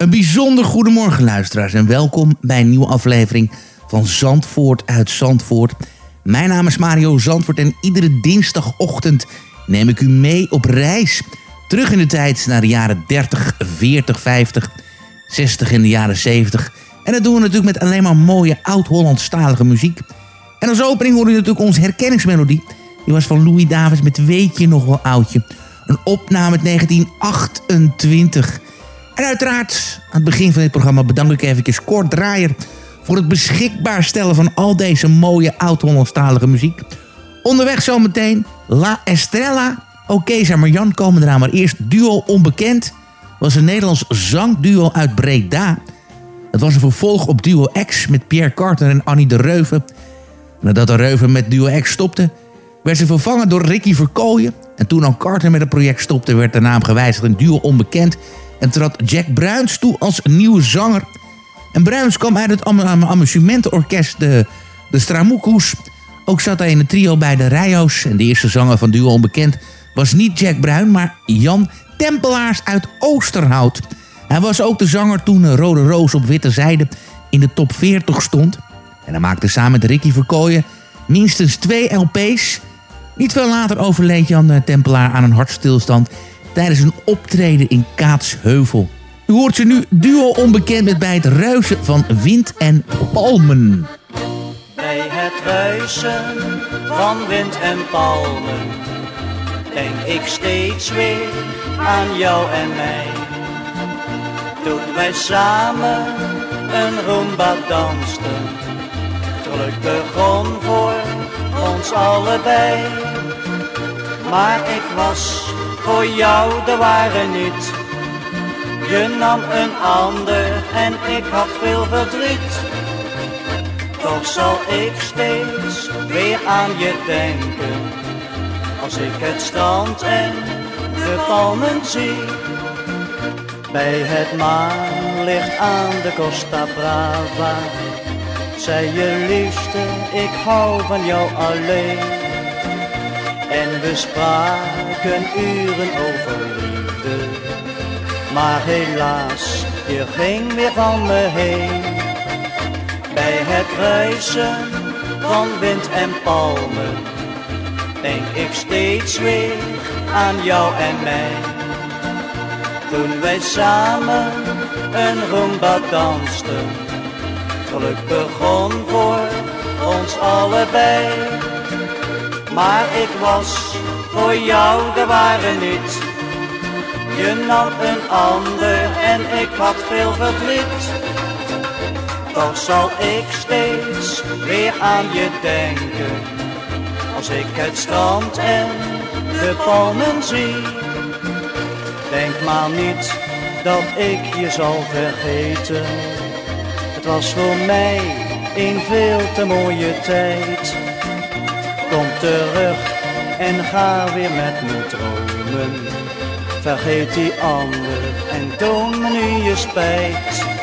Een bijzonder goedemorgen luisteraars en welkom bij een nieuwe aflevering van Zandvoort uit Zandvoort. Mijn naam is Mario Zandvoort en iedere dinsdagochtend neem ik u mee op reis. Terug in de tijd naar de jaren 30, 40, 50, 60 en de jaren 70. En dat doen we natuurlijk met alleen maar mooie oud-Hollandstalige muziek. En als opening hoor je natuurlijk onze herkenningsmelodie. Die was van Louis Davids met Weet je nog wel oudje. Een opname uit 1928. En uiteraard, aan het begin van dit programma bedank ik even Kort Draaier... voor het beschikbaar stellen van al deze mooie oud-Hollandstalige muziek. Onderweg zometeen La Estrella. Oké, okay, maar Jan komen eraan, maar eerst Duo Onbekend... was een Nederlands zangduo uit Breda... Het was een vervolg op Duo X met Pierre Carter en Annie de Reuven. Nadat de Reuven met Duo X stopte, werd ze vervangen door Ricky Verkooyen. En toen al Carter met het project stopte, werd de naam gewijzigd in Duo Onbekend... en trad Jack Bruins toe als nieuwe zanger. En Bruins kwam uit het am amusementorkest de, de Stramoekoes. Ook zat hij in het trio bij de Rijo's. En de eerste zanger van Duo Onbekend was niet Jack Bruin, maar Jan Tempelaars uit Oosterhout... Hij was ook de zanger toen Rode Roos op Witte Zijde in de top 40 stond. En hij maakte samen met Ricky Verkooyen minstens twee LP's. Niet veel later overleed Jan eh, Tempelaar aan een hartstilstand tijdens een optreden in Kaatsheuvel. U hoort ze nu duo onbekend met bij het ruisen van wind en palmen. Bij het ruisen van wind en palmen denk ik steeds weer aan jou en mij toen wij samen een rumba dansten. Geluk begon voor ons allebei. Maar ik was voor jou de ware niet. Je nam een ander en ik had veel verdriet. Toch zal ik steeds weer aan je denken. Als ik het strand en de palmen zie. Bij het maanlicht aan de Costa Brava Zei je liefste, ik hou van jou alleen En we spraken uren over liefde Maar helaas, je ging weer van me heen Bij het ruisen van wind en palmen Denk ik steeds weer aan jou en mij toen wij samen een rumba dansten. Geluk begon voor ons allebei. Maar ik was voor jou de ware niet. Je nam een ander en ik had veel verdriet. Toch zal ik steeds weer aan je denken. Als ik het strand en de palmen zie. Denk maar niet dat ik je zal vergeten. Het was voor mij een veel te mooie tijd. Terug en ga weer met me dromen. Vergeet die ander en toon me nu je spijt.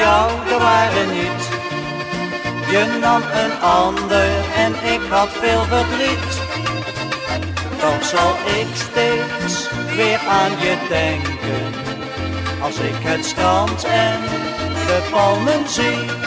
Jou de ware niet. Je nam een ander en ik had veel verdriet. Toch zal ik steeds weer aan je denken. Als ik het strand en de palmen zie.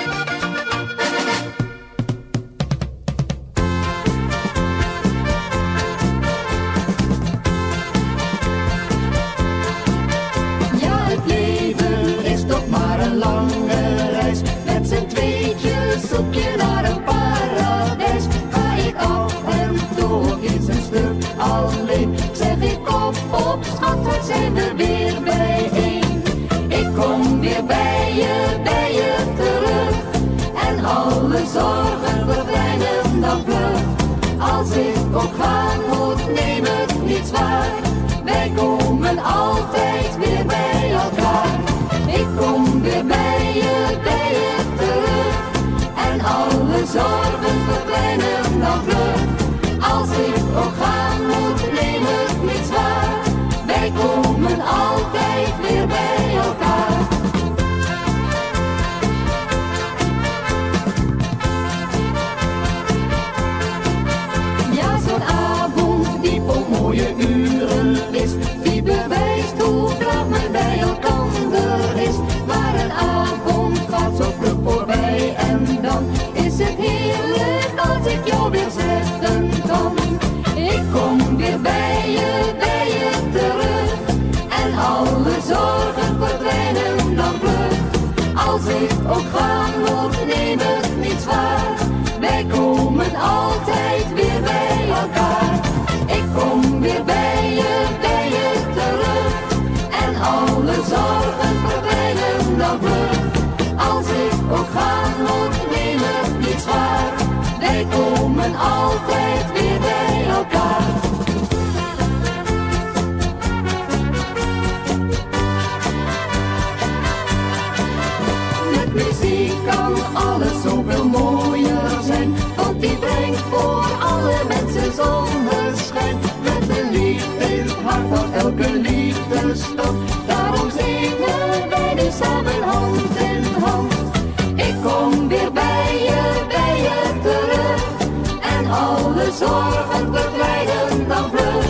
Zorgen verdwijnen dan vlug.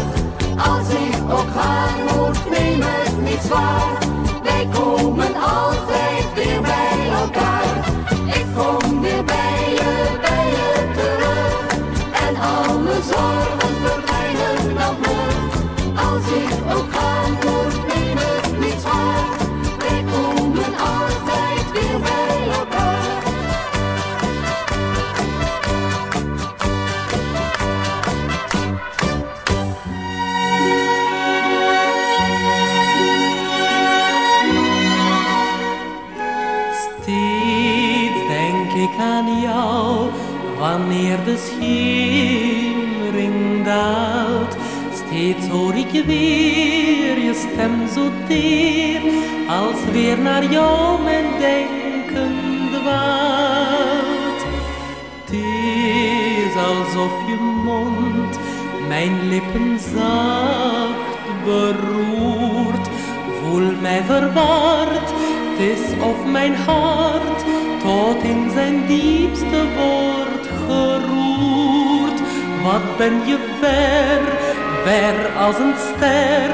Als ik ook gaan moet, neem het niet zwaar. Wanneer de schemering daalt. Steeds hoor ik weer je stem zo teer, als weer naar jou mijn denken dwaalt. Het is alsof je mond mijn lippen zacht beroert. Voel mij verward, het is of mijn hart tot in zijn diepste wordt geroerd. Wat ben je ver, ver als een ster,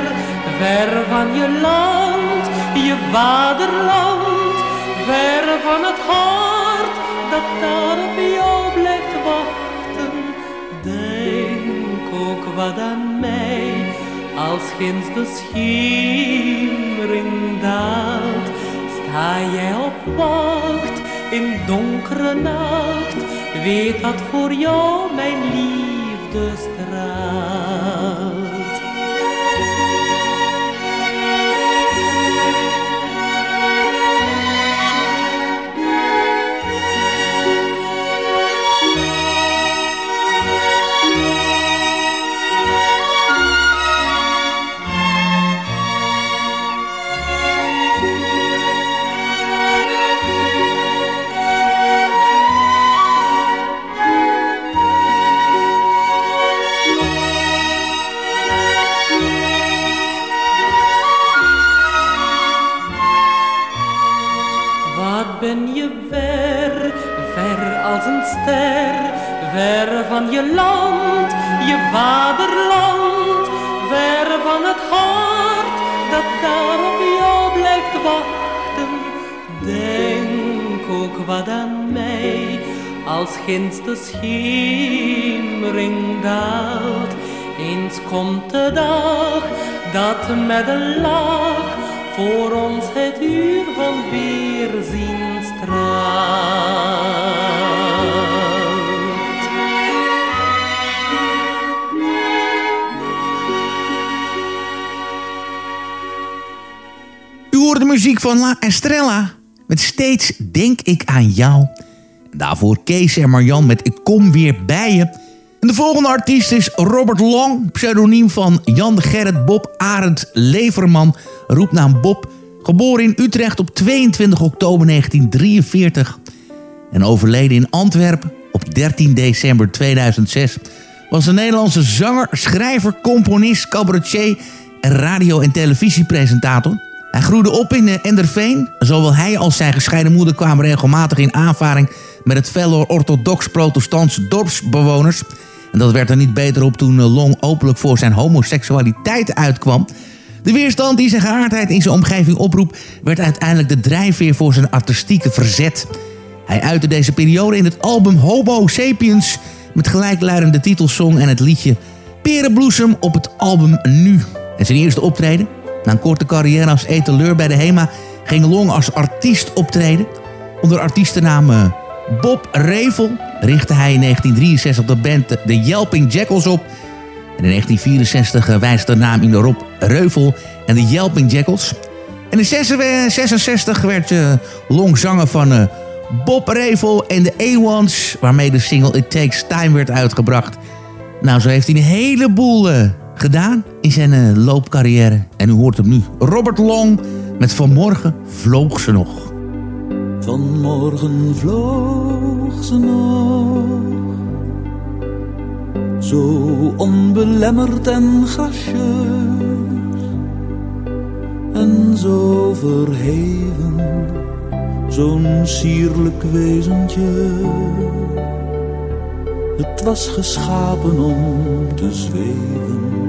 ver van je land, je vaderland, ver van het hart dat daar op jou blijft wachten. Denk ook wat aan mij, als ginds de schemering daalt. Sta jij op wacht in donkere nacht, weet dat voor jou mijn liefde je land, je vaderland, ver van het hart dat daar op jou blijft wachten. Denk ook wat aan mij, als ginds de schemering daalt. Eens komt de dag dat met een lach voor ons het uur van weerzien straalt. De muziek van La Estrella. Met steeds denk ik aan jou. Daarvoor Kees en Marjan met Ik kom weer bij je. En de volgende artiest is Robert Long, pseudoniem van Jan Gerrit Bob Arend Leverman, roepnaam Bob. Geboren in Utrecht op 22 oktober 1943 en overleden in Antwerpen op 13 december 2006... was een Nederlandse zanger, schrijver, componist, cabaretier en radio- en televisiepresentator. Hij groeide op in eh, Enderveen. Zowel hij als zijn gescheiden moeder kwamen regelmatig in aanvaring met het fellow orthodox-protestantse dorpsbewoners. En dat werd er niet beter op toen eh, Long openlijk voor zijn homoseksualiteit uitkwam. De weerstand die zijn geaardheid in zijn omgeving oproep... werd uiteindelijk de drijfveer voor zijn artistieke verzet. Hij uitte deze periode in het album Hobo Sapiens... met gelijkluidende titelsong en het liedje Perenbloesem op het album Nu. En zijn eerste optreden, na een korte carrière als etaleur bij de HEMA... ging Long als artiest optreden. Onder artiestennaam eh, Bob Revel richtte hij in 1963 de band The Yelping Jackals op... En in 1964 wijst de naam in Rob Reuvel en de Yelping Jackals. En in 1966 werd Long zanger van Bob Revel en de A-Ones... waarmee de single It Takes Time werd uitgebracht. Nou, zo heeft hij een heleboel gedaan in zijn loopcarrière. En u hoort hem nu. Robert Long met Vanmorgen vloog ze nog. Vanmorgen vloog ze nog zo onbelemmerd en gracieus. en zo verheven, zo'n sierlijk wezentje. Het was geschapen om te zweven,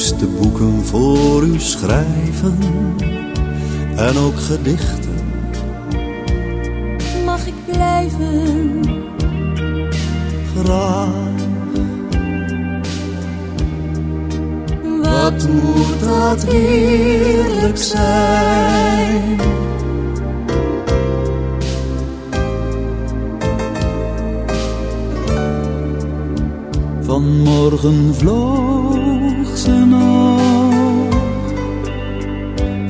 Allermooiste boeken voor u schrijven. En ook gedichten. Mag ik blijven? Graag. Wat moet dat heerlijk zijn? Vanmorgen vloog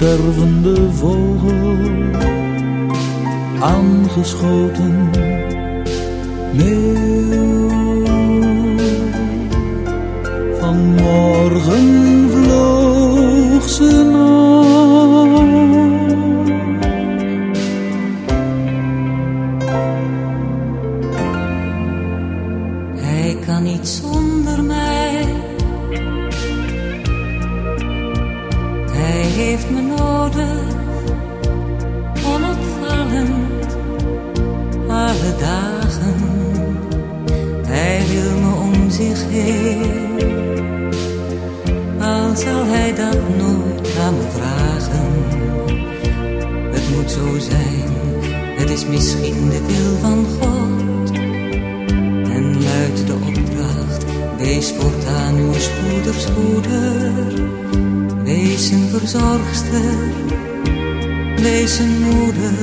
Stervende vogel, aangeschoten. Meeuw, vanmorgen vloog ze nog. Is misschien de wil van God. En luidt de opdracht, wees voortaan uw spoeders moeder. Wees een verzorgster, wees een moeder.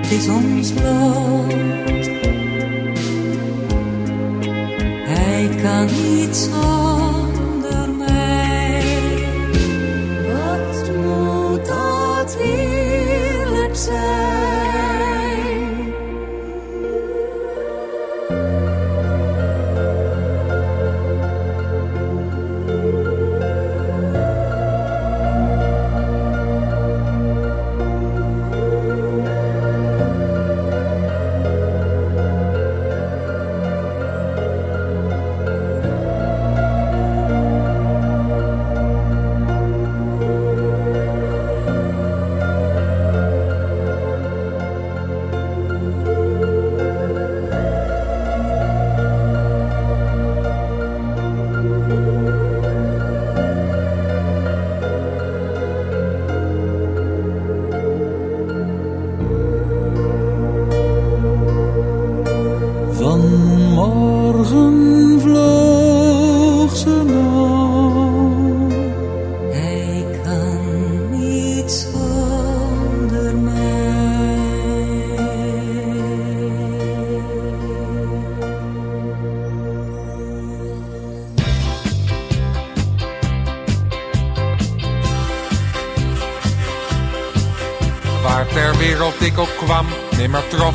Het is ons lot. Hij kan niet zonder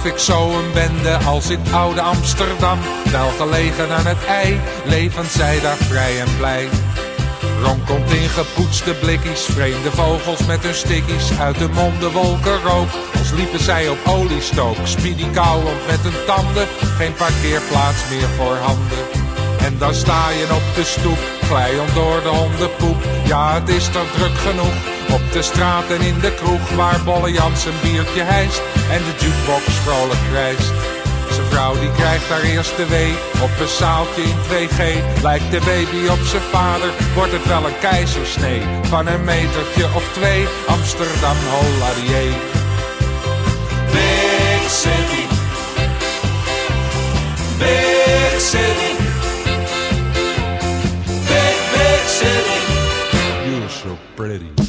Trof ik zo een bende als in oude Amsterdam. Wel gelegen aan het ei, levend zij daar vrij en blij. Ronkomt in gepoetste blikjes, vreemde vogels met hun stikkies. Uit de monden wolken rook, als liepen zij op oliestook. Speedy kauwend met hun tanden, geen parkeerplaats meer voor handen. En dan sta je op de stoep, glijend door de hondenpoep. Ja, het is toch druk genoeg, op de straat en in de kroeg. Waar Bolle Jans een biertje hijst en de jukebox vrolijk krijst. Zijn vrouw die krijgt haar eerste wee op een zaaltje in 2G. Lijkt de baby op zijn vader, wordt het wel een keizersnee. Van een metertje of twee, Amsterdam Holladier. Big City, Big City, Big, Big City. You're so pretty.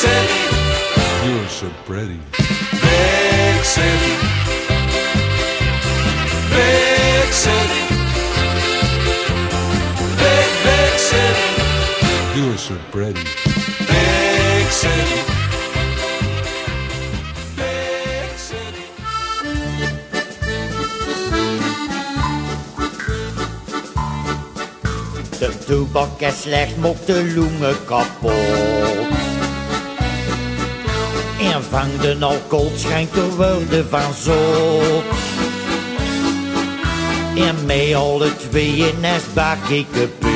City. You're so pretty. Big city. Big city. Big, big city. You're so pretty. Big city. Big city. De toebak is slecht, mokt de longen kapot. Vang de alcohol schijnt te worden van zot. En met alle tweeën is bak ik kapot.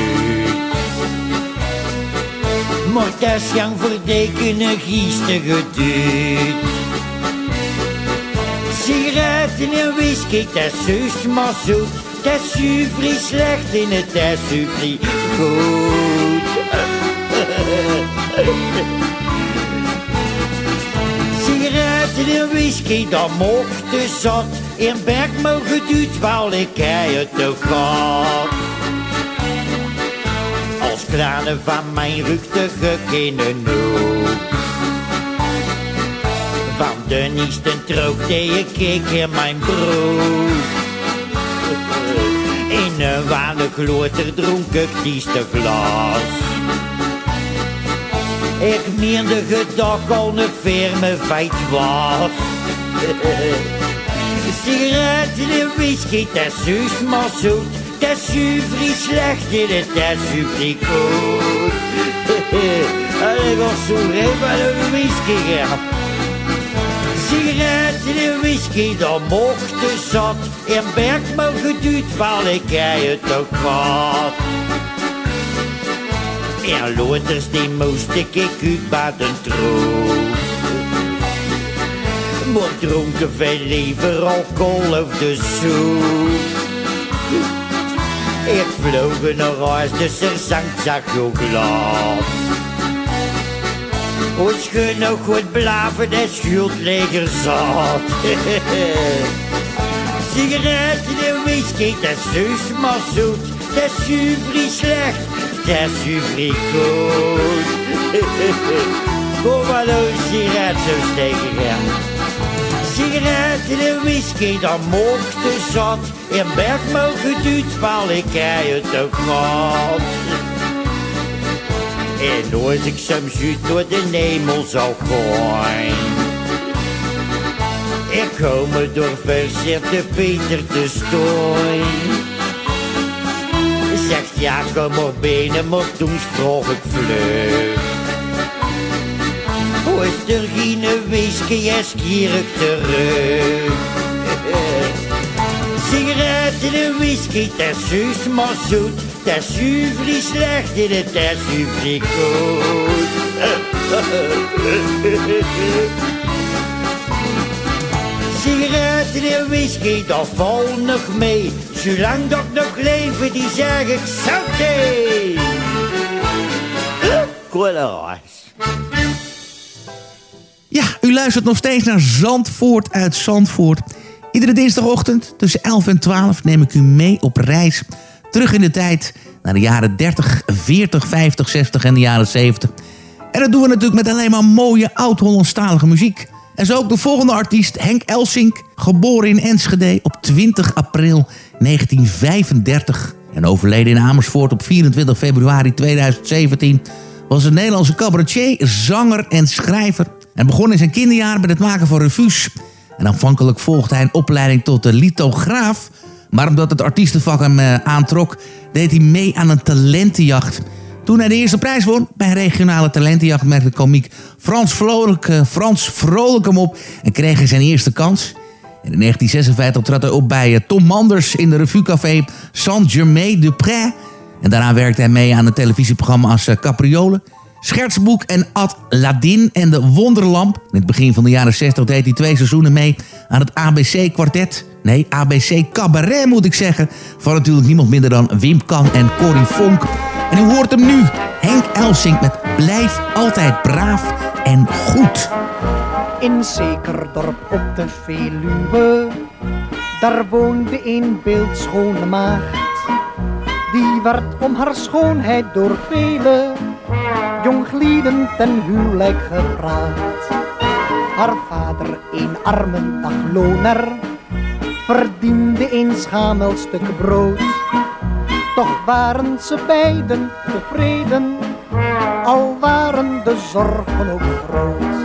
Maar dat is Jan Verdeken een giestige dude. Sigaretten en whisky, dat is juist maar zoet. Dat is slecht in het, dat is goed. Sigaretten en whisky, dat mocht te zat. In berg mogen duurt, wel ik het toch gehad. Als kranen van mijn rugtige kindernoek. Van de niesten trookte ik ik in mijn broek. In een wale gloorter dronk ik dieste glas. Ik meende gedag al een firme feit was. Sigaretten en whisky, dat is maar zoet. Dat is zuiver slecht het, dat is zuiver goed. En ik was zo aan een whisky gehad. Sigaretten en whisky, dat mocht te zat. In berg mogen duurt, wel ik het ook gehad. En loters die moest ik uit baden troon. Maar dronken veel liever alcohol of de soep. Ik vloog een reis, dus er zankt zag ook glad. Schön nog goed blaven, de schuldleger zat. Sigaretten en whisky, dat is zus maar zoet. Dat is zuiver slecht, goed. Kom maar een sigaret zo steken gaan. Sigaretten en whisky, dan mocht zat. In berg mogen duurt, wel ik het ook gehad. En als ik soms uit door de hemel zou gooien. Ik kom me door verzette Peter te stooi. Zegt ja, kom op benen, maar toen sprong ik vlug. Was er geen whisky, en skier ik terug. Sigaretten en whisky, dat is maar zoet. Is slecht en het is zuiver goed. En whisky, dat valt nog mee. Zolang dat nog leven, die zeg ik saté. Collega's. Ja, u luistert nog steeds naar Zandvoort uit Zandvoort. Iedere dinsdagochtend tussen 11 en 12 neem ik u mee op reis. Terug in de tijd naar de jaren 30, 40, 50, 60 en de jaren 70. En dat doen we natuurlijk met alleen maar mooie oud-Hollandstalige muziek. En zo ook de volgende artiest, Henk Elsink, geboren in Enschede op 20 april 1935. En overleden in Amersfoort op 24 februari 2017... was een Nederlandse cabaretier, zanger en schrijver. En begon in zijn kinderjaren met het maken van revues. En aanvankelijk volgde hij een opleiding tot de lithograaf... Maar omdat het artiestenvak hem eh, aantrok, deed hij mee aan een talentenjacht. Toen hij de eerste prijs won bij regionale talentenjacht... merkte komiek Frans Vrolijk, eh, Frans Vrolijk hem op en kreeg hij zijn eerste kans. En in 1956 trad hij op bij eh, Tom Manders in de revuecafé Saint-Germain-de-Prés. En daarna werkte hij mee aan een televisieprogramma als eh, Capriole... Schertsboek en Ad Ladin en de Wonderlamp. In het begin van de jaren 60 deed hij twee seizoenen mee aan het ABC-kwartet. Nee, ABC Cabaret moet ik zeggen. Van natuurlijk niemand minder dan Wim Kan en Corrie Vonk. En u hoort hem nu, Henk Elsink met Blijf altijd braaf en goed. In zeker dorp op de Veluwe, daar woonde een beeldschone maagd. Die werd om haar schoonheid door vele jonglieden ten huwelijk gevraagd. Haar vader, een arme dagloner, verdiende een schamel stuk brood. Waren ze beiden tevreden, al waren de zorgen ook groot.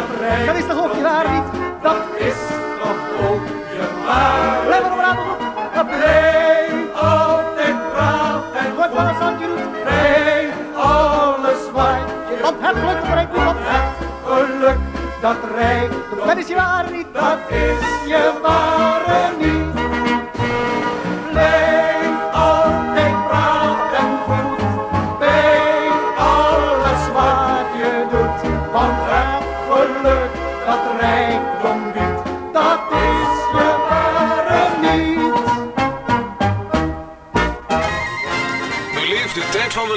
dat. Dat is toch ook je waar niet? Dat is toch ook je waar. Lekker braaf, goed. Blijf altijd braaf en goed wat het wat je doet. Bij alles wat je. Want het geluk trekt niet, want het geluk dat rijdt. Dat is je ware niet, dat is je ware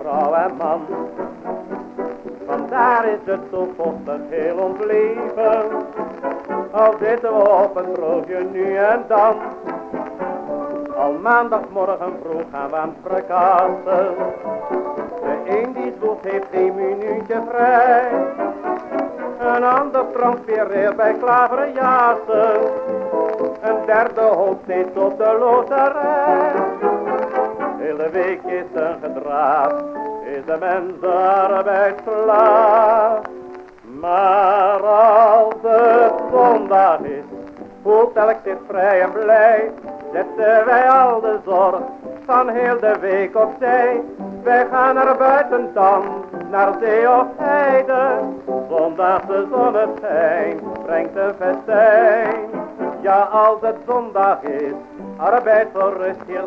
Vrouw en man. Vandaar is het zo vochtig heel ons leven. Al zitten we op een broodje nu en dan. Al maandagmorgen vroeg gaan we aan het frakassen. De een die zwoegt heeft geen minuutje vrij. Een ander transfereert bij klaverjassen. Een derde hoopt steeds op de loterij. Hele week is een gedraaf, is de mens arbeidsslaaf. Maar als het zondag is, voelt elk zich vrij en blij. Zetten wij al de zorg van heel de week opzij. Wij gaan naar buiten dan, naar zee of heide. Zondagse zonneschijn brengt een festijn. Ja, als het zondag is, arbeid voor rust weer.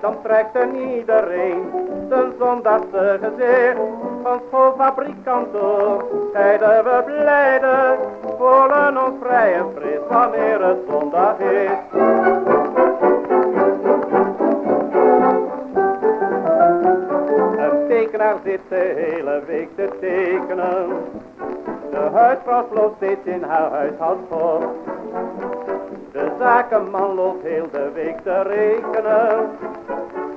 Dan trekt er iedereen zijn zondagse gezicht. Van schoolfabrikant door, scheiden we blijden. Voelen ons vrij en fris wanneer het zondag is. Een tekenaar zit de hele week te tekenen. De huisvrouw sloopt steeds in haar huishoudschap. De zakenman loopt heel de week te rekenen.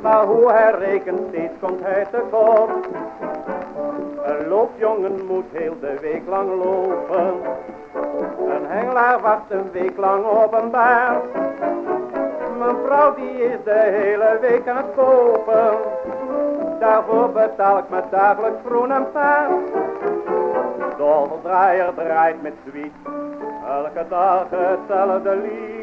Maar hoe hij rekent, steeds komt hij te kort. Een loopjongen moet heel de week lang lopen. Een hengelaar wacht een week lang op een baar. Mijn vrouw die is de hele week aan het kopen. Daarvoor betaal ik me dagelijks groen en paard. Doldraaier draait met zwiet, elke dag hetzelfde lied.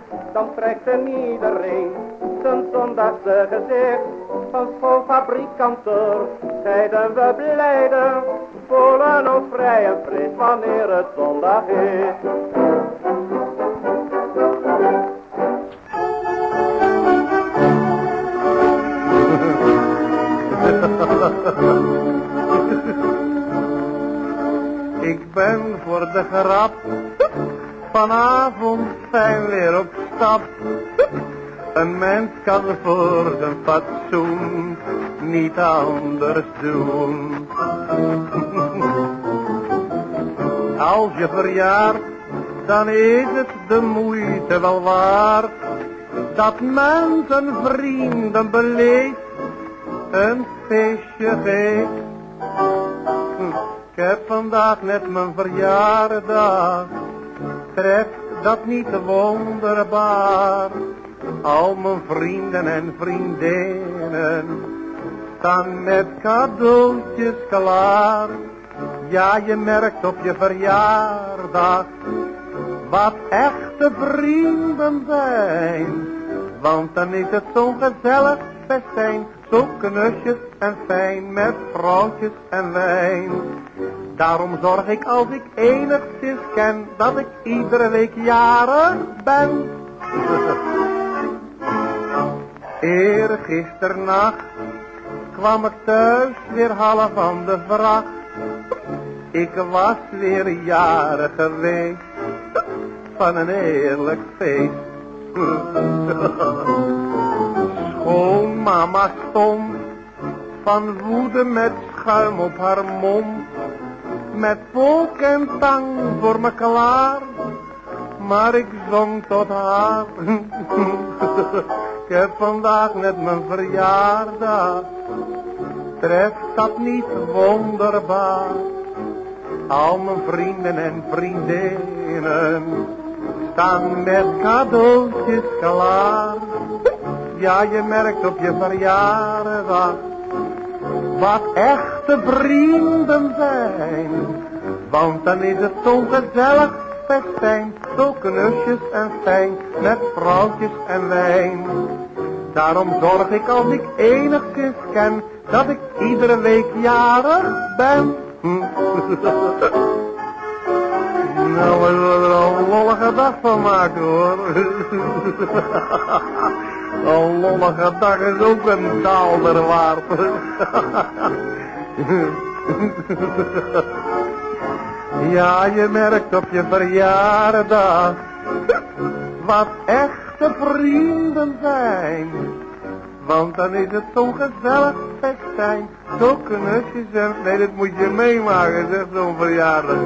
dan trekt er iedereen zijn zondagse gezicht. Van schoolfabrikanten zeiden we blijden, voelen ons vrij en fris wanneer het zondag is. Ik ben voor de grap Vanavond zijn we weer op stap. Een mens kan voor zijn fatsoen niet anders doen. Als je verjaart, dan is het de moeite wel waard. Dat men zijn vrienden beleeft, een feestje geeft. Ik heb vandaag net mijn verjaardag, treft dat niet wonderbaar? Al mijn vrienden en vriendinnen staan met cadeautjes klaar. Ja, je merkt op je verjaardag wat echte vrienden zijn. Want dan is het zo'n gezellig festijn, zo knusjes en fijn met vrouwtjes en wijn. Daarom zorg ik als ik enigszins ken dat ik iedere week jarig ben. Eergisternacht kwam ik thuis weer half van de vracht. Ik was weer jaren geweest van een eerlijk feest. Schoonmama stond van woede met schuim op haar mond. Met volk en tang voor me klaar, maar ik zong tot haar. ik heb vandaag net mijn verjaardag, treft dat niet wonderbaar? Al mijn vrienden en vriendinnen staan met cadeautjes klaar. Ja, je merkt op je verjaardag wat echte vrienden zijn. Want dan is het zo'n gezellig festijn, zo knusjes en fijn, met vrouwtjes en wijn. Daarom zorg ik als ik enigszins ken, dat ik iedere week jarig ben. nou, we zullen er een lollige dag van maken hoor. Een lollige dag is ook een waard. ja, je merkt op je verjaardag wat echte vrienden zijn. Want dan is het zo'n gezellig festijn, zo knusjes en... Nee, dat moet je meemaken, zegt zo'n verjaardag.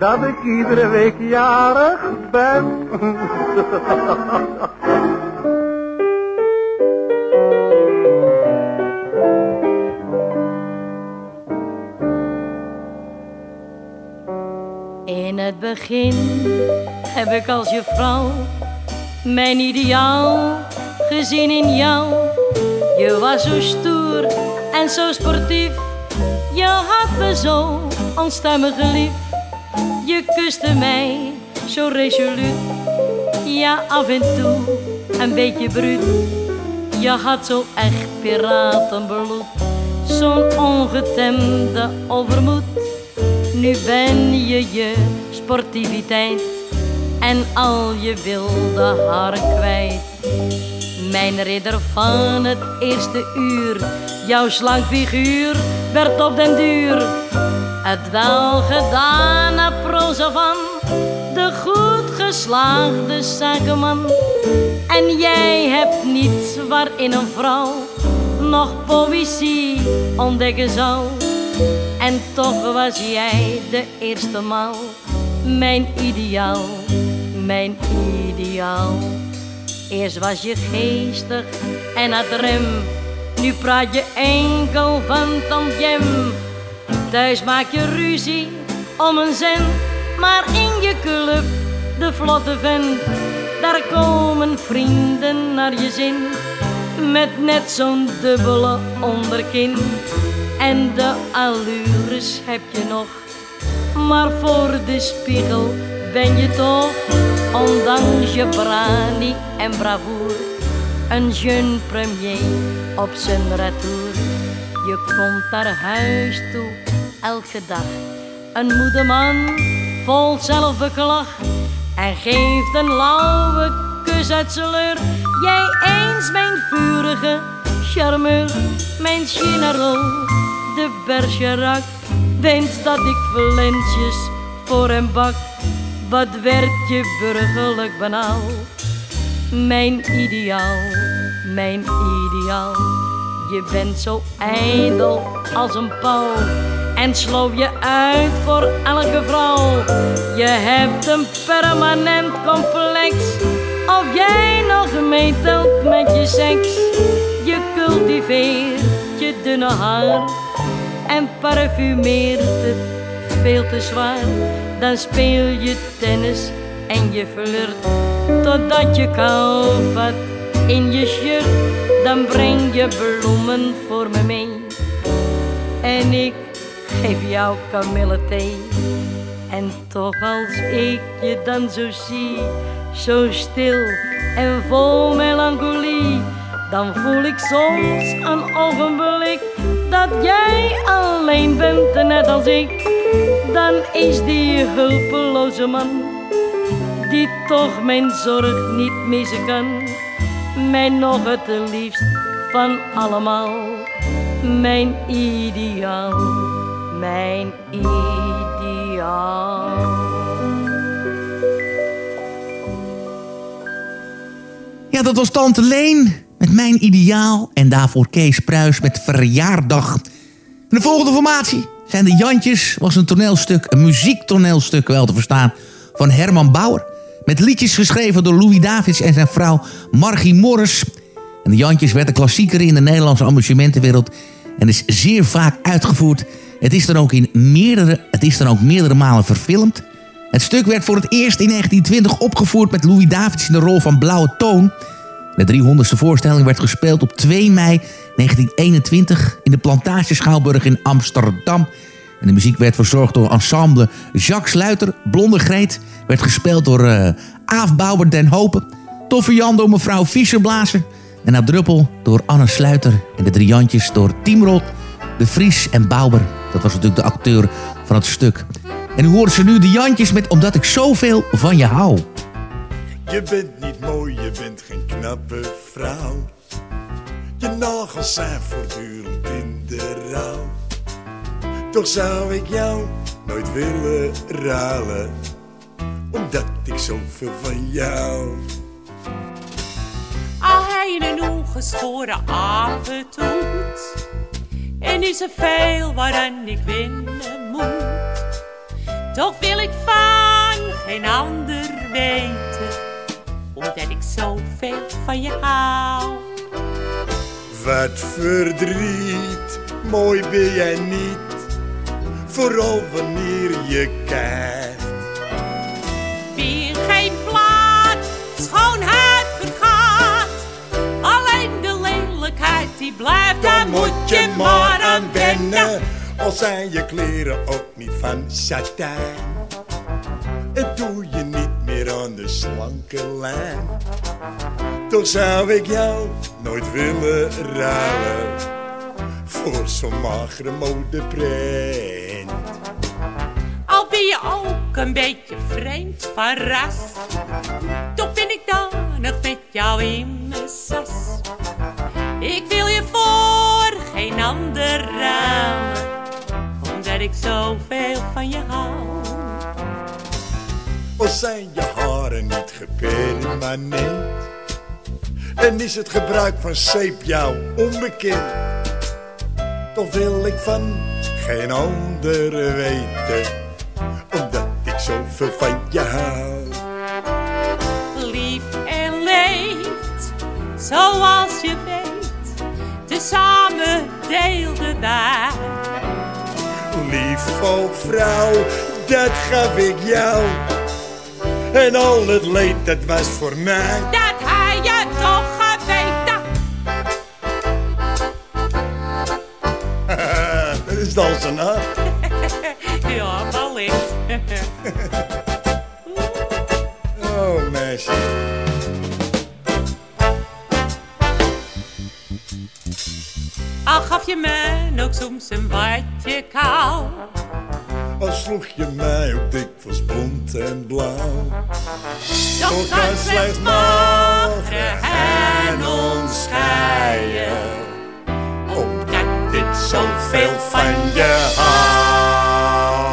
Dat ik iedere week jarig ben. In het begin heb ik als je vrouw mijn ideaal gezien in jou. Je was zo stoer en zo sportief, je had me zo onstuimig lief. Je kuste mij zo resoluut, ja af en toe een beetje bruut. Je had zo echt piratenbloed, zo'n ongetemde overmoed. Nu ben je je sportiviteit en al je wilde haren kwijt. Mijn ridder van het eerste uur, jouw slank figuur werd op den duur het welgedane proza van de goed geslaagde zakenman. En jij hebt niets waarin een vrouw nog poëzie ontdekken zou. En toch was jij de eerste maal mijn ideaal, mijn ideaal. Eerst was je geestig en had rem, nu praat je enkel van tantjem. Thuis maak je ruzie om een cent, maar in je club, de vlotte vent, daar komen vrienden naar je zin. Met net zo'n dubbele onderkin en de allures heb je nog. Maar voor de spiegel ben je toch, ondanks je brani en bravoer, een jeune premier op zijn retour. Je komt naar huis toe elke dag, een moede man vol zelfbeklag en geeft een lauwe kus uit zijn. Jij eens mijn vurige charmeur, mijn general de Bergerac Wens dat ik verlentjes voor hem bak. Wat werd je burgerlijk banaal? Mijn ideaal, mijn ideaal. Je bent zo ijdel als een pauw en sloof je uit voor elke vrouw. Je hebt een permanent complex, of jij nog meetelt met je seks. Je cultiveert je dunne haar en parfumeert het veel te zwaar. Dan speel je tennis en je flirt totdat je kou in je shirt. Dan breng je bloemen voor me mee en ik geef jou kamillethee. En toch als ik je dan zo zie, zo stil en vol melancholie, dan voel ik soms een ogenblik dat jij alleen bent, net als ik. Dan is die hulpeloze man, die toch mijn zorg niet missen kan, mij nog het liefst van allemaal, mijn ideaal, mijn ideaal. Ja, dat was Tante Leen met Mijn Ideaal. En daarvoor Kees Pruis met Verjaardag. En de volgende formatie zijn de Jantjes. Was een toneelstuk, een muziektoneelstuk wel te verstaan... van Herman Bauer. Met liedjes geschreven door Louis Davids en zijn vrouw Margie Morris. En de Jantjes werd een klassieker in de Nederlandse amusementenwereld... en is zeer vaak uitgevoerd. Het is dan ook, in meerdere, het is dan ook meerdere malen verfilmd... Het stuk werd voor het eerst in 1920 opgevoerd met Louis Davids in de rol van Blauwe Toon. De 300ste voorstelling werd gespeeld op 2 mei 1921 in de Plantage Schouwburg in Amsterdam. En de muziek werd verzorgd door ensemble Jacques Sluiter. Blonde Greet werd gespeeld door uh, Aaf Bouwer den Hopen. Toffe Jan door mevrouw Fischer-Blazer. En Druppel door Anne Sluiter. En de drie Jantjes door Tiemrot, De Vries en Bouwer. Dat was natuurlijk de acteur van het stuk. En nu horen ze nu de Jantjes met Omdat ik zoveel van je hou. Je bent niet mooi, je bent geen knappe vrouw. Je nagels zijn voortdurend in de rouw. Toch zou ik jou nooit willen ruilen, omdat ik zoveel van jou. Al hij een ongeschoren apentoet, en is er veel waaraan ik winnen moet. Toch wil ik van geen ander weten, omdat ik zoveel van je hou. Wat verdriet, mooi ben jij niet, vooral wanneer je kijkt. Die blijft, daar moet je maar aan wennen. Al zijn je kleren ook niet van satijn. En doe je niet meer aan de slanke lijn. Toch zou ik jou nooit willen ruilen. Voor zo'n magere modeprint. Al ben je ook een beetje vreemd van ras. Toch ben ik dan nog met jou in mijn sas. Ik wil je voor geen ander ruilen omdat ik zoveel van je hou. Al zijn je haren niet gepermanent en is het gebruik van zeep jou onbekend, toch wil ik van geen ander weten, omdat ik zoveel van je hou. Lief en leed, zoals je tezamen deelden wij lief vrouw, dat gaf ik jou. En al het leed, dat was voor mij. Dat hij je toch geweten. dat is dansen, hè? ja, wellicht. oh, meisje. Gaf je me ook soms een watje kou. Al sloeg je mij ook dikwijls bont en blauw. Toch kan slechts mogen en ons scheiden. Omdat ik zoveel van je hou.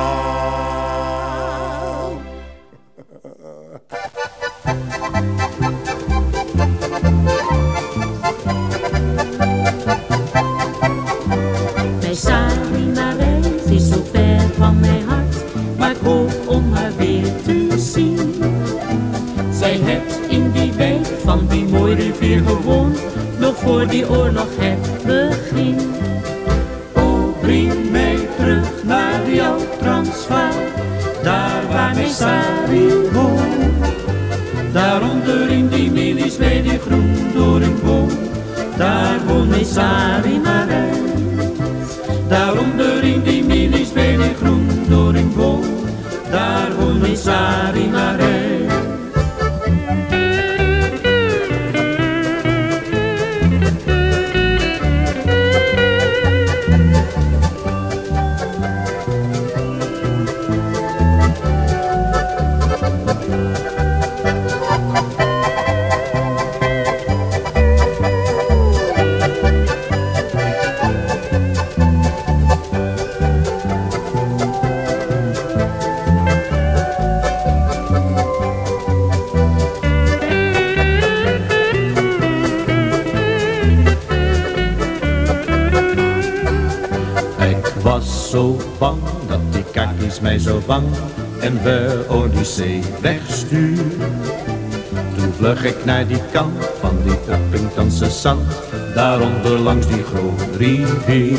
Rivier.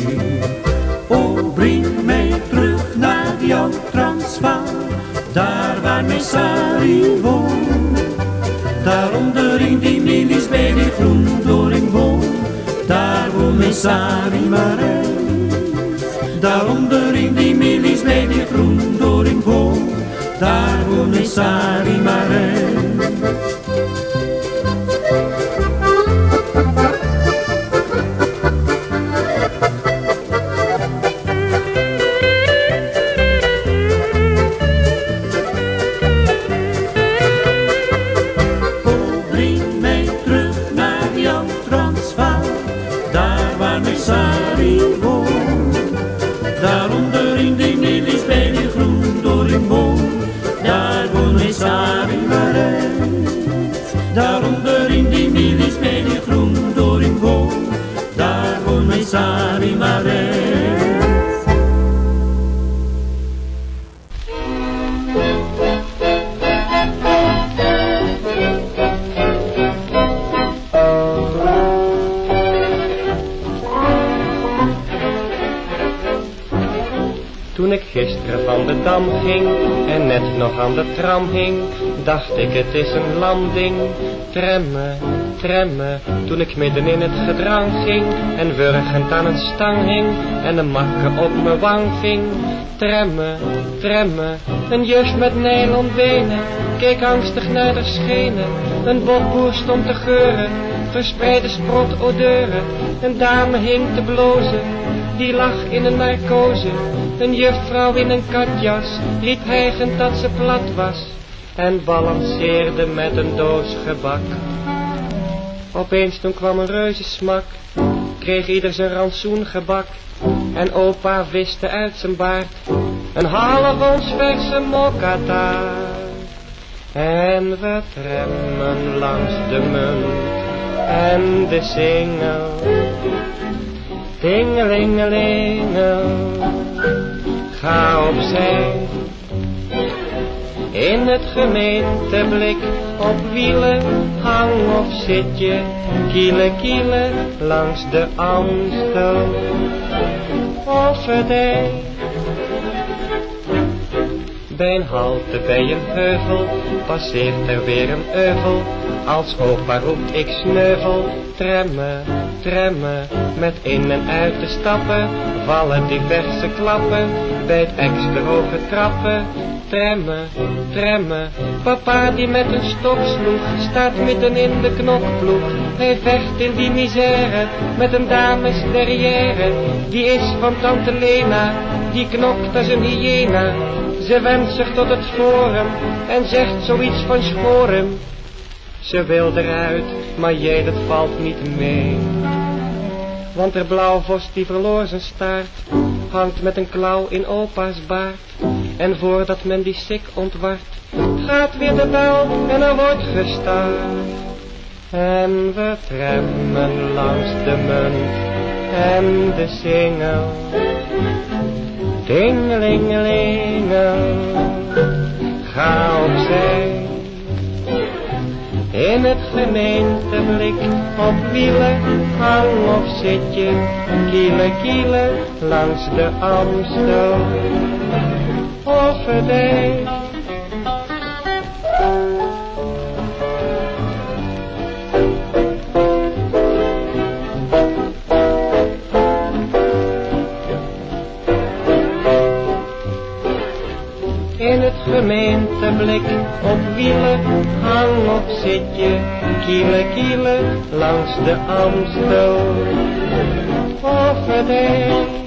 O, breng mij terug naar jouw Transvaal, daar waar Messari woont. Daaronder in die milies bij die groen doringboom, daar woont Messari Marij. Daaronder in die milies bij die groen doringboom, daar woont Marij. Breng dacht ik het is een landing. Tremmen, tremmen, toen ik midden in het gedrang ging en wurgend aan een stang hing en de makke op mijn wang ving. Tremmen, tremmen, een juf met nylon benen, keek angstig naar de schenen. Een bokboer stond te geuren, verspreide sprot odeuren. Een dame hing te blozen, die lag in een narcose. Een juffrouw in een katjas riep hijgend dat ze plat was en balanceerde met een doos gebak. Opeens toen kwam een reuzensmak, kreeg ieder zijn rantsoen gebak en opa viste uit zijn baard een half ons verse mokkataart. En we tremmen langs de munt en de singel, tingelingelingel, ga opzij. In het gemeenteblik op wielen, hang of zit je, kielen kielen langs de Amstel. Of het. Bij een halte bij een heuvel, passeert er weer een euvel. Als opa roept ik sneuvel, tremmen, tremmen. Met in en uit te stappen, vallen diverse klappen. Bij het extra hoge trappen, tremmen, tremmen. Papa die met een stok sloeg, staat midden in de knokploeg. Hij vecht in die misère, met een dames derrière. Die is van tante Lena, die knokt als een hyena. Ze wendt zich tot het forum en zegt zoiets van schoren. Ze wil eruit, maar jij dat valt niet mee. Want de blauwvos die verloor zijn staart, hangt met een klauw in opa's baard. En voordat men die sik ontwart, gaat weer de bel en er wordt gestaard. En we tremmen langs de munt en de singel. Dingelingelingel, ga opzij. In het gemeenteblik op wielen, hang of zit je, kielen kielen langs de Amstel. Overdijk. In het gemeenteblik op wielen, hang of zit je, kielen kielen langs de Amstel. Ja,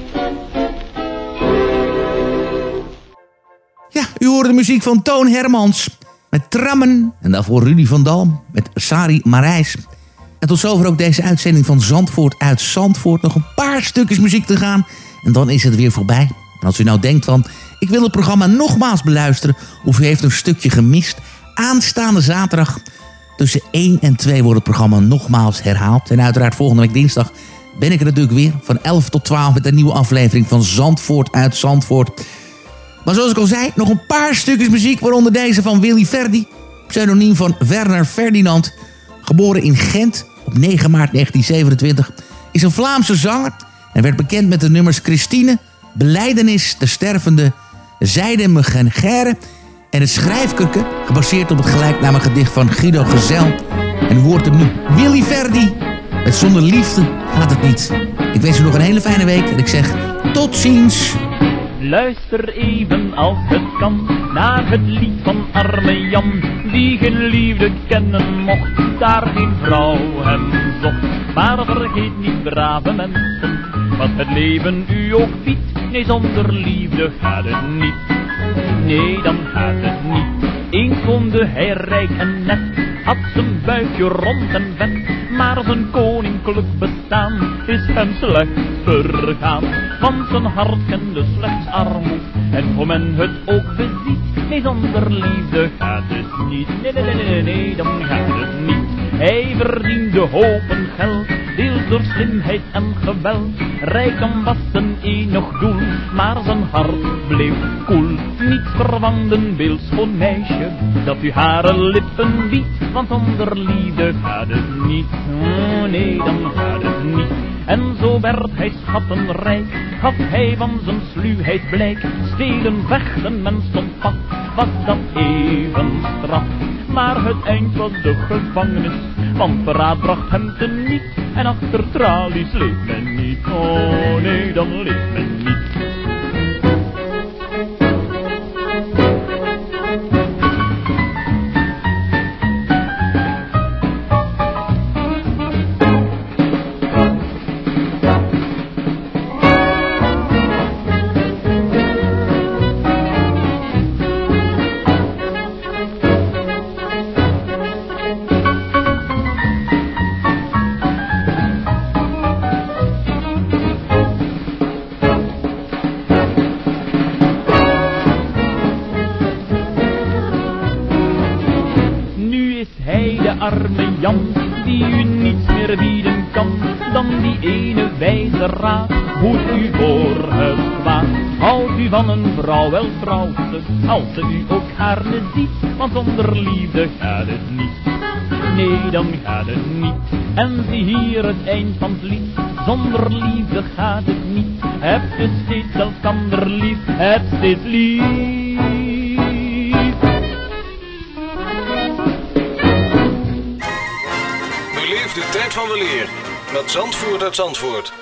u hoort de muziek van Toon Hermans met Trammen. En daarvoor Rudy van Dal met Sari Marijs. En tot zover ook deze uitzending van Zandvoort uit Zandvoort. Nog een paar stukjes muziek te gaan. En dan is het weer voorbij. En als u nou denkt van, ik wil het programma nogmaals beluisteren... of u heeft een stukje gemist... aanstaande zaterdag tussen 1 en 2 wordt het programma nogmaals herhaald. En uiteraard volgende week dinsdag ben ik er natuurlijk weer... van 11 tot 12 met een nieuwe aflevering van Zandvoort uit Zandvoort... Maar zoals ik al zei, nog een paar stukjes muziek, waaronder deze van Willy Verdi. Pseudoniem van Werner Ferdinand. Geboren in Gent op 9 maart 1927. Is een Vlaamse zanger. En werd bekend met de nummers Christine, Beleidenis, De Stervende, Zijde me geen Gerre en het Schrijfkurken. Gebaseerd op het gelijknamige gedicht van Guido Gezel. En u hoort hem nu, Willy Verdi. Met zonder liefde gaat het niet. Ik wens u nog een hele fijne week en ik zeg tot ziens. Luister even als het kan naar het lied van arme Jan, die geen liefde kennen mocht, daar geen vrouw hem zocht. Maar vergeet niet, brave mensen, wat het leven u ook biedt. Nee, zonder liefde gaat het niet. Nee, dan gaat het niet. Eens hij rijk en net, had zijn buikje rond en vet. Maar zijn koninklijk bestaan is hem slecht vergaan. Want zijn hart kende slechts armoed en hoe men het ook beziet. Nee, zonder liefde gaat het niet. Nee, nee, nee, nee, nee, dan gaat het niet. Hij verdiende hopen geld, deels door slimheid en geweld. Rijkdom was zijn enig doel, maar zijn hart bleef koel. Niets verwant een beeldschoon meisje, dat u hare lippen biedt. Want zonder liefde gaat het niet, oh nee, dan gaat het niet. En zo werd hij schattenrijk, gaf hij van zijn sluwheid blijk. Stelen, vechten, men stond pat, was dat even straf. Maar het eind was de gevangenis, want verraad bracht hem te niet. En achter tralies leeft men niet, oh nee, dan leeft men niet. Van een vrouw wel trouwt als ze u ook gaarne ziet, want zonder liefde gaat het niet. Nee, dan gaat het niet. En zie hier het eind van het lied. Zonder liefde gaat het niet. Heb je steeds elkander lief, heb steeds lief. De tijd van weleer met Zandvoort uit Zandvoort.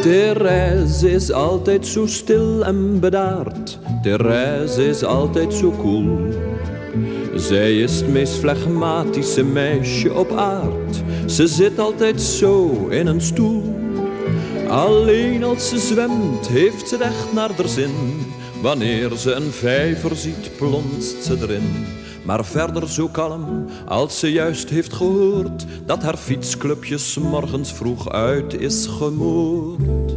Therese is altijd zo stil en bedaard. Therese is altijd zo koel. Zij is het meest flegmatische meisje op aard. Ze zit altijd zo in een stoel. Alleen als ze zwemt heeft ze recht naar haar zin. Wanneer ze een vijver ziet plonst ze erin. Maar verder zo kalm als ze juist heeft gehoord Dat haar fietsclubje morgens vroeg uit is gemoord.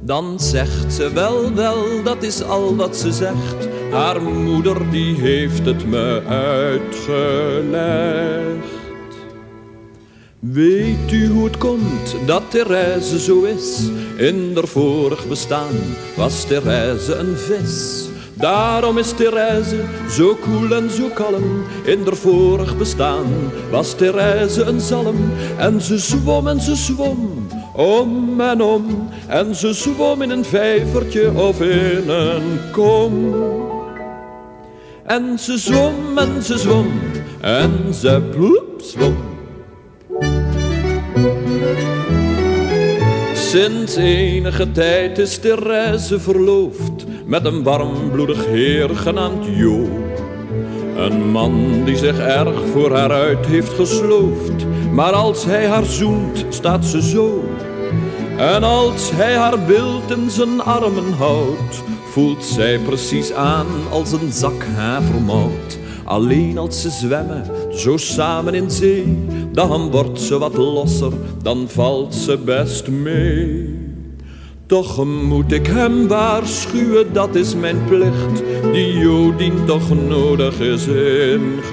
Dan zegt ze wel, wel, dat is al wat ze zegt. Haar moeder die heeft het me uitgelegd. Weet u hoe het komt dat Therese zo is? In haar vorig bestaan was Therese een vis. Daarom is Therese zo koel en zo kalm. In haar vorig bestaan was Therese een zalm. En ze zwom en ze zwom, om en om. En ze zwom in een vijvertje of in een kom. En ze zwom en ze zwom, en ze ploep zwom. Sinds enige tijd is Therese verloofd met een warmbloedig heer genaamd Jo. Een man die zich erg voor haar uit heeft gesloofd, maar als hij haar zoent, staat ze zo. En als hij haar wild in zijn armen houdt, voelt zij precies aan als een zak havermout. Alleen als ze zwemmen, zo samen in zee, dan wordt ze wat losser, dan valt ze best mee. Toch moet ik hem waarschuwen, dat is mijn plicht, die Jodien toch nodig is ingelicht.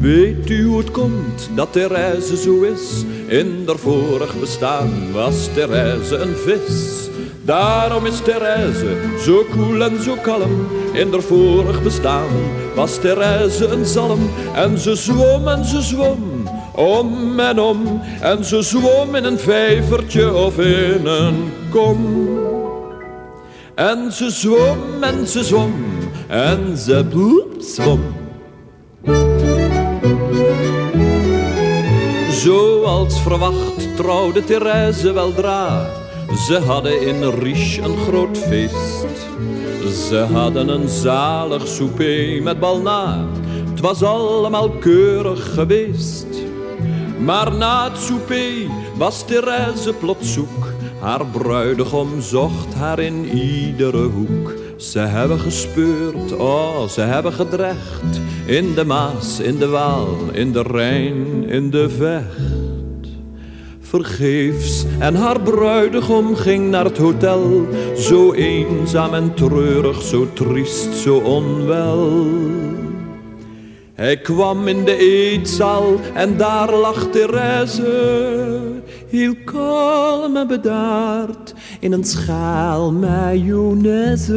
Weet u hoe het komt dat Therese zo is? In haar vorig bestaan was Therese een vis. Daarom is Therese zo koel en zo kalm. In haar vorig bestaan was Therese een zalm. En ze zwom en ze zwom, om en om. En ze zwom in een vijvertje of in een kom. En ze zwom en ze zwom, en ze bloep zwom. Zoals verwacht trouwde Therese weldra. Ze hadden in Riche een groot feest. Ze hadden een zalig souper met balna. Het was allemaal keurig geweest. Maar na het souper was Therese plots zoek. Haar bruidegom zocht haar in iedere hoek. Ze hebben gespeurd, oh, ze hebben gedrecht. In de Maas, in de Waal, in de Rijn, in de Vecht. Vergeefs en haar bruidegom ging naar het hotel. Zo eenzaam en treurig, zo triest, zo onwel. Hij kwam in de eetzaal en daar lag Therese. Heel kalm en bedaard in een schaal mayonaise.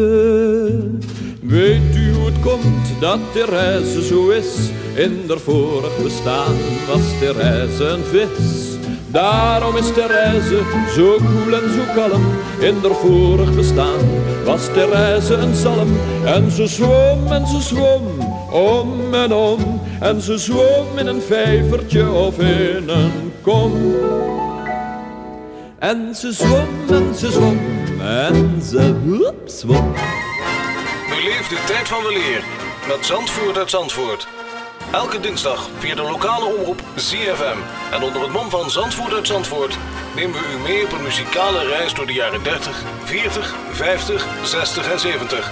Weet u hoe het komt dat Therese zo is? In haar vorig bestaan was Therese een vis. Daarom is Therese zo koel en zo kalm. In haar vorig bestaan was Therese een zalm. En ze zwom en ze zwom, om en om. En ze zwom in een vijvertje of in een kom. En ze zwom en ze zwom en ze woep, zwom. Beleef de tijd van weleer met Zandvoort uit Zandvoort. Elke dinsdag via de lokale omroep ZFM. En onder het mom van Zandvoort uit Zandvoort nemen we u mee op een muzikale reis door de jaren 30, 40, 50, 60 en 70.